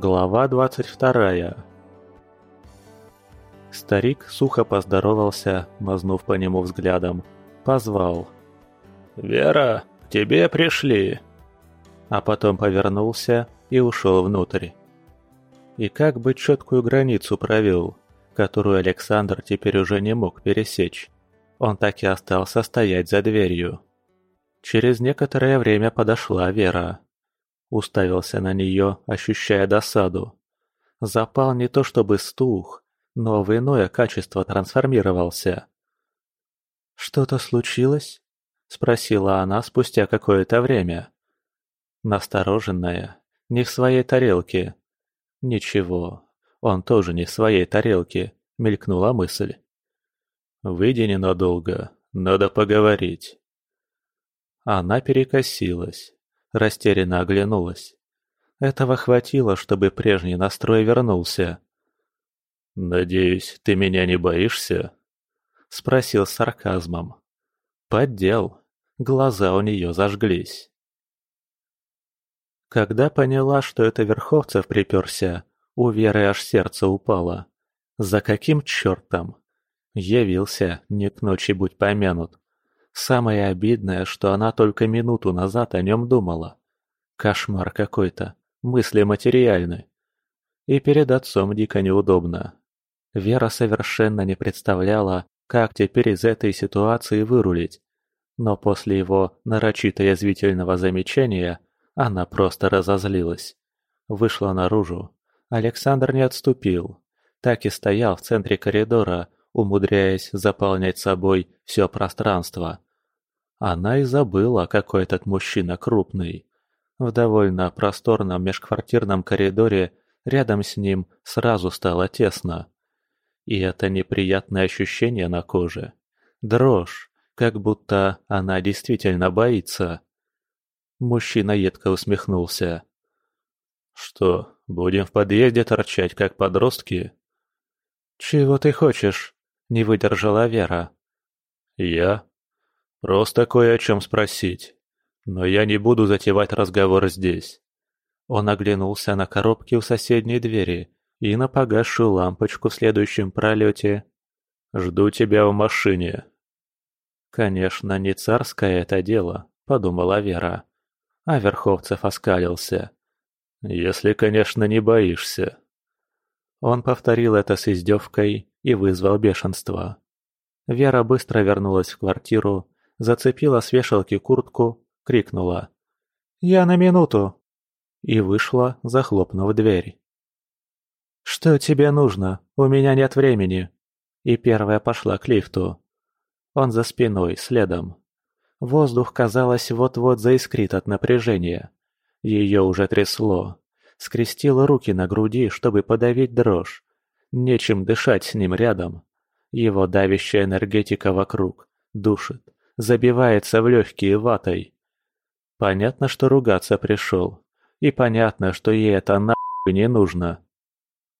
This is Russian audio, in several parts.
Глава двадцать вторая Старик сухо поздоровался, мазнув по нему взглядом. Позвал. «Вера, к тебе пришли!» А потом повернулся и ушел внутрь. И как бы четкую границу провел, которую Александр теперь уже не мог пересечь. Он так и остался стоять за дверью. Через некоторое время подошла Вера. Уставился на нее, ощущая досаду. Запал не то чтобы стух, но в иное качество трансформировался. «Что-то случилось?» – спросила она спустя какое-то время. Настороженная, не в своей тарелке. «Ничего, он тоже не в своей тарелке», – мелькнула мысль. «Выйди ненадолго, надо поговорить». Она перекосилась, растерянно оглянулась. Этого хватило, чтобы прежний настрой вернулся. «Надеюсь, ты меня не боишься?» — спросил с сарказмом. Поддел. Глаза у нее зажглись. Когда поняла, что это Верховцев приперся, у Веры аж сердце упало. За каким чертом? Явился, не к ночи будь помянут. Самое обидное, что она только минуту назад о нем думала. Кошмар какой-то, мысли материальны. И перед отцом дико неудобно. Вера совершенно не представляла, как теперь из этой ситуации вырулить. Но после его нарочито язвительного замечания она просто разозлилась. Вышла наружу. Александр не отступил. Так и стоял в центре коридора, умудряясь заполнять собой все пространство. Она и забыла, какой этот мужчина крупный. В довольно просторном межквартирном коридоре рядом с ним сразу стало тесно. И это неприятное ощущение на коже. Дрожь, как будто она действительно боится. Мужчина едко усмехнулся. «Что, будем в подъезде торчать, как подростки?» «Чего ты хочешь?» — не выдержала Вера. «Я? Просто кое о чем спросить. Но я не буду затевать разговор здесь». Он оглянулся на коробки у соседней двери и на погасшую лампочку в следующем пролете. «Жду тебя в машине». «Конечно, не царское это дело», — подумала Вера. А Верховцев оскалился. «Если, конечно, не боишься». Он повторил это с издевкой и вызвал бешенство. Вера быстро вернулась в квартиру, зацепила с вешалки куртку, крикнула «Я на минуту!» и вышла, захлопнув дверь. «Что тебе нужно? У меня нет времени!» И первая пошла к лифту. Он за спиной, следом. Воздух, казалось, вот-вот заискрит от напряжения. Ее уже трясло. Скрестила руки на груди, чтобы подавить дрожь. Нечем дышать с ним рядом. Его давящая энергетика вокруг. Душит. Забивается в легкие ватой. Понятно, что ругаться пришел. И понятно, что ей это нахуй не нужно.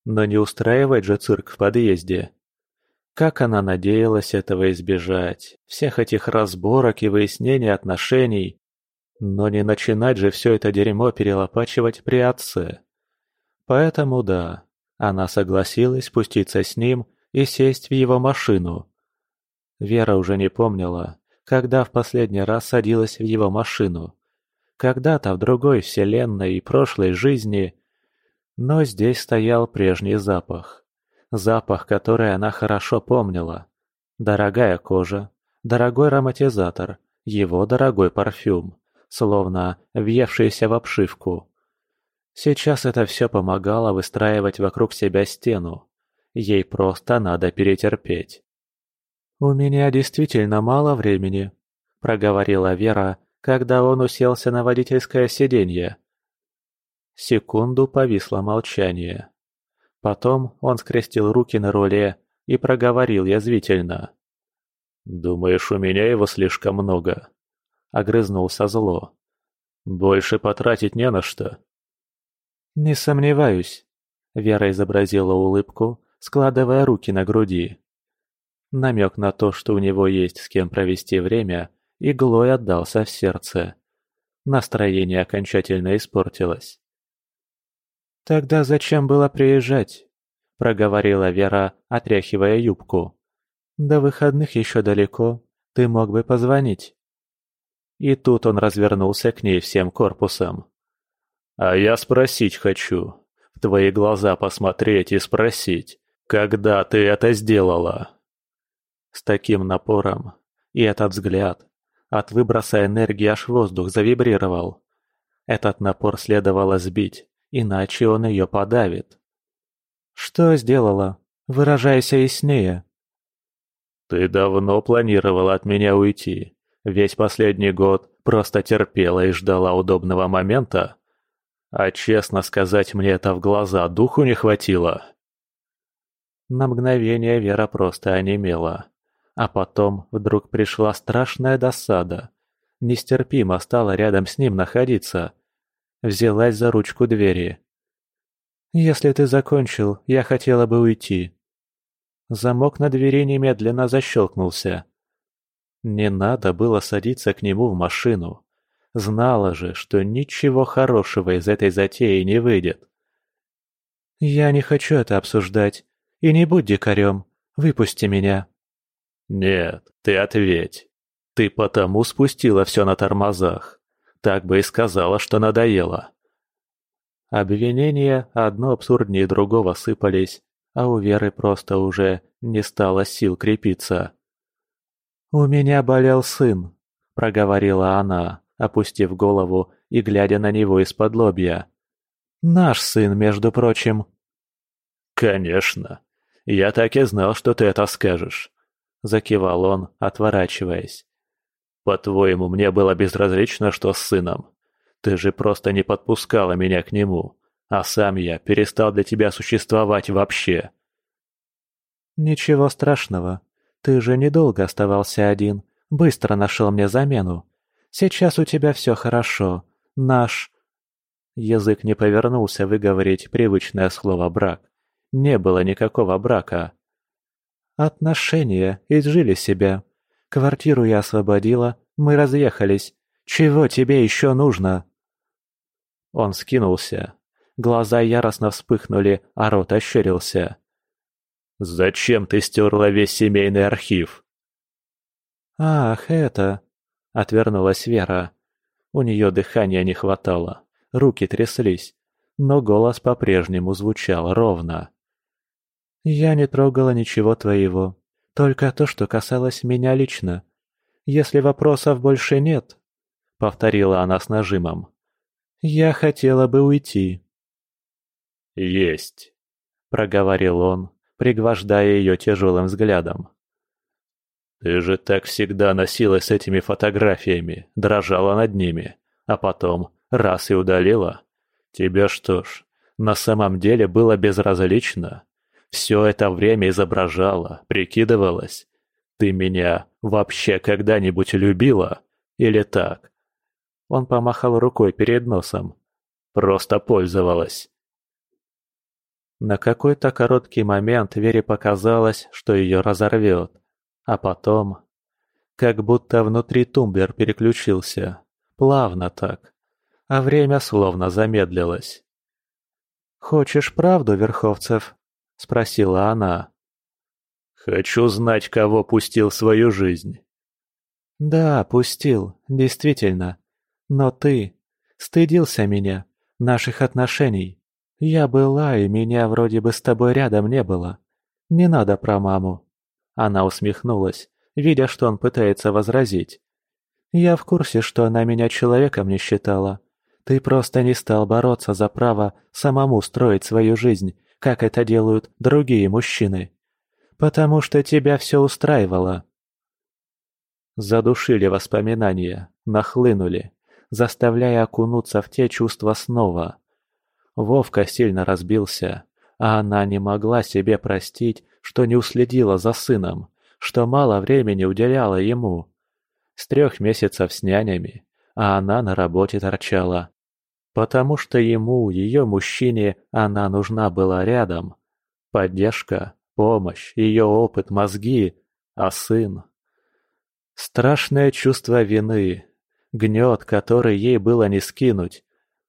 Но не устраивать же цирк в подъезде. Как она надеялась этого избежать, всех этих разборок и выяснений отношений. Но не начинать же все это дерьмо перелопачивать при отце. Поэтому да, она согласилась спуститься с ним и сесть в его машину. Вера уже не помнила, когда в последний раз садилась в его машину. Когда-то в другой вселенной и прошлой жизни но здесь стоял прежний запах. Запах, который она хорошо помнила. Дорогая кожа, дорогой ароматизатор, его дорогой парфюм, словно въевшийся в обшивку. Сейчас это все помогало выстраивать вокруг себя стену. Ей просто надо перетерпеть. «У меня действительно мало времени», — проговорила Вера, когда он уселся на водительское сиденье. Секунду повисло молчание. Потом он скрестил руки на руле и проговорил язвительно. «Думаешь, у меня его слишком много?» Огрызнулся зло. «Больше потратить не на что». «Не сомневаюсь», — Вера изобразила улыбку, складывая руки на груди. Намек на то, что у него есть с кем провести время, иглой отдался в сердце. Настроение окончательно испортилось. «Тогда зачем было приезжать?» – проговорила Вера, отряхивая юбку. «До выходных еще далеко, ты мог бы позвонить». И тут он развернулся к ней всем корпусом. «А я спросить хочу, в твои глаза посмотреть и спросить, когда ты это сделала?» С таким напором и этот взгляд, от выброса энергии аж воздух завибрировал. Этот напор следовало сбить, иначе он ее подавит. «Что сделала? Выражайся яснее». «Ты давно планировала от меня уйти. Весь последний год просто терпела и ждала удобного момента. А честно сказать, мне это в глаза духу не хватило». На мгновение Вера просто онемела. А потом вдруг пришла страшная досада. Нестерпимо стало рядом с ним находиться. Взялась за ручку двери. «Если ты закончил, я хотела бы уйти». Замок на двери немедленно защелкнулся. Не надо было садиться к нему в машину. Знала же, что ничего хорошего из этой затеи не выйдет. «Я не хочу это обсуждать. И не будь дикарем. Выпусти меня». «Нет, ты ответь. Ты потому спустила все на тормозах. Так бы и сказала, что надоело». Обвинения одно абсурднее другого сыпались, а у Веры просто уже не стало сил крепиться. «У меня болел сын», — проговорила она, опустив голову и глядя на него из-под лобья. «Наш сын, между прочим». «Конечно. Я так и знал, что ты это скажешь. — закивал он, отворачиваясь. «По-твоему, мне было безразлично, что с сыном? Ты же просто не подпускала меня к нему, а сам я перестал для тебя существовать вообще». «Ничего страшного. Ты же недолго оставался один, быстро нашел мне замену. Сейчас у тебя все хорошо. Наш...» Язык не повернулся выговорить привычное слово «брак». Не было никакого брака. Отношения изжили себя. Квартиру я освободила, мы разъехались. Чего тебе еще нужно?» Он скинулся. Глаза яростно вспыхнули, а рот ощерился. «Зачем ты стерла весь семейный архив?» «Ах, это...» — отвернулась Вера. У нее дыхания не хватало, руки тряслись, но голос по-прежнему звучал ровно. «Я не трогала ничего твоего, только то, что касалось меня лично. Если вопросов больше нет», — повторила она с нажимом, — «я хотела бы уйти». «Есть», — проговорил он, пригвождая ее тяжелым взглядом. «Ты же так всегда носилась с этими фотографиями, дрожала над ними, а потом раз и удалила. Тебе что ж, на самом деле было безразлично?» Все это время изображала, прикидывалась. Ты меня вообще когда-нибудь любила? Или так?» Он помахал рукой перед носом. «Просто пользовалась». На какой-то короткий момент Вере показалось, что ее разорвет. А потом... Как будто внутри тумблер переключился. Плавно так. А время словно замедлилось. «Хочешь правду, Верховцев?» — спросила она. «Хочу знать, кого пустил в свою жизнь». «Да, пустил, действительно. Но ты стыдился меня, наших отношений. Я была, и меня вроде бы с тобой рядом не было. Не надо про маму». Она усмехнулась, видя, что он пытается возразить. «Я в курсе, что она меня человеком не считала. Ты просто не стал бороться за право самому строить свою жизнь как это делают другие мужчины. Потому что тебя все устраивало. Задушили воспоминания, нахлынули, заставляя окунуться в те чувства снова. Вовка сильно разбился, а она не могла себе простить, что не уследила за сыном, что мало времени уделяла ему. С трех месяцев с нянями, а она на работе торчала. Потому что ему, ее мужчине, она нужна была рядом. Поддержка, помощь, ее опыт, мозги, а сын... Страшное чувство вины, гнет, который ей было не скинуть.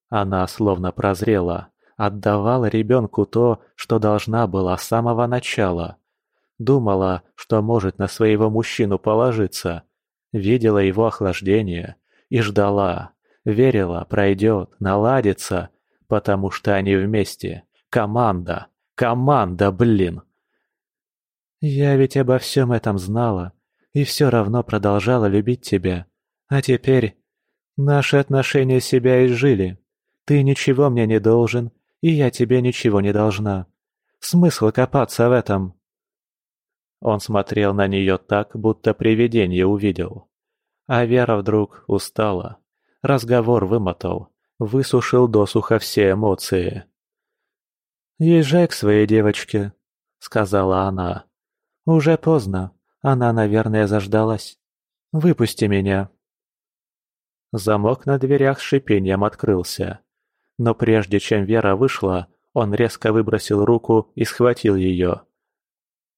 Она словно прозрела, Отдавала ребенку то, что должна была с самого начала. Думала, что может на своего мужчину положиться. Видела его охлаждение и ждала. Верила, пройдет, наладится, потому что они вместе. Команда. Команда, блин. Я ведь обо всем этом знала и все равно продолжала любить тебя. А теперь наши отношения себя изжили. Ты ничего мне не должен, и я тебе ничего не должна. Смысл копаться в этом?» Он смотрел на нее так, будто привидение увидел. А Вера вдруг устала. Разговор вымотал, высушил досуха все эмоции. «Езжай к своей девочке», — сказала она. «Уже поздно. Она, наверное, заждалась. Выпусти меня». Замок на дверях с шипением открылся. Но прежде чем Вера вышла, он резко выбросил руку и схватил ее.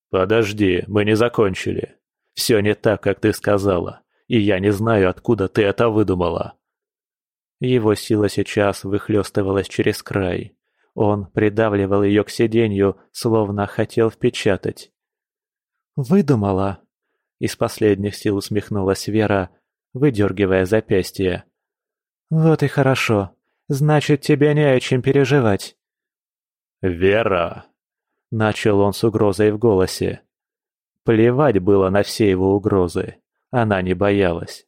«Подожди, мы не закончили. Все не так, как ты сказала, и я не знаю, откуда ты это выдумала». Его сила сейчас выхлестывалась через край. Он придавливал ее к сиденью, словно хотел впечатать. «Выдумала!» Из последних сил усмехнулась Вера, выдергивая запястье. «Вот и хорошо. Значит, тебе не о чем переживать». «Вера!» — начал он с угрозой в голосе. Плевать было на все его угрозы. Она не боялась.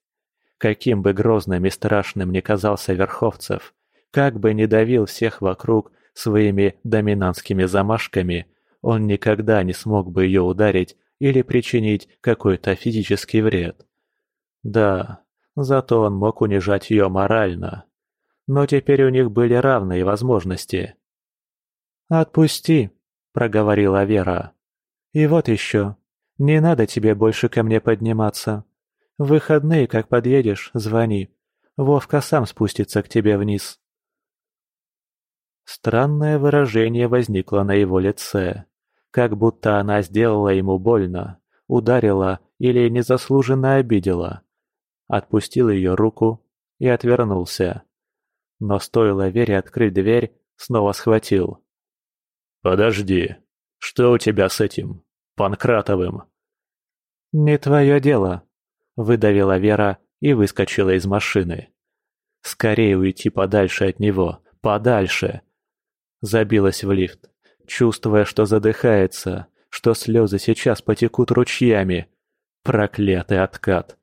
Каким бы грозным и страшным ни казался Верховцев, как бы ни давил всех вокруг своими доминантскими замашками, он никогда не смог бы ее ударить или причинить какой-то физический вред. Да, зато он мог унижать ее морально. Но теперь у них были равные возможности. «Отпусти», — проговорила Вера. «И вот еще. Не надо тебе больше ко мне подниматься. В выходные, как подъедешь, звони. Вовка сам спустится к тебе вниз». Странное выражение возникло на его лице. Как будто она сделала ему больно, ударила или незаслуженно обидела. Отпустил ее руку и отвернулся. Но стоило Вере открыть дверь, снова схватил. «Подожди, что у тебя с этим, Панкратовым?» «Не твое дело», — выдавила Вера и выскочила из машины. «Скорее уйти подальше от него, подальше!» Забилась в лифт чувствуя, что задыхается, что слезы сейчас потекут ручьями. Проклятый откат.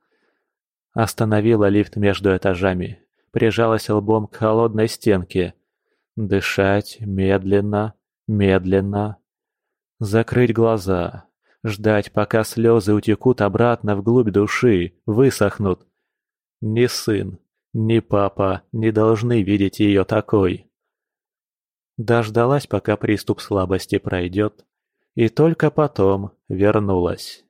Остановила лифт между этажами, прижалась лбом к холодной стенке. Дышать медленно, медленно. Закрыть глаза, ждать, пока слезы утекут обратно вглубь души, высохнут. Ни сын, ни папа не должны видеть ее такой. Дождалась, пока приступ слабости пройдет, и только потом вернулась.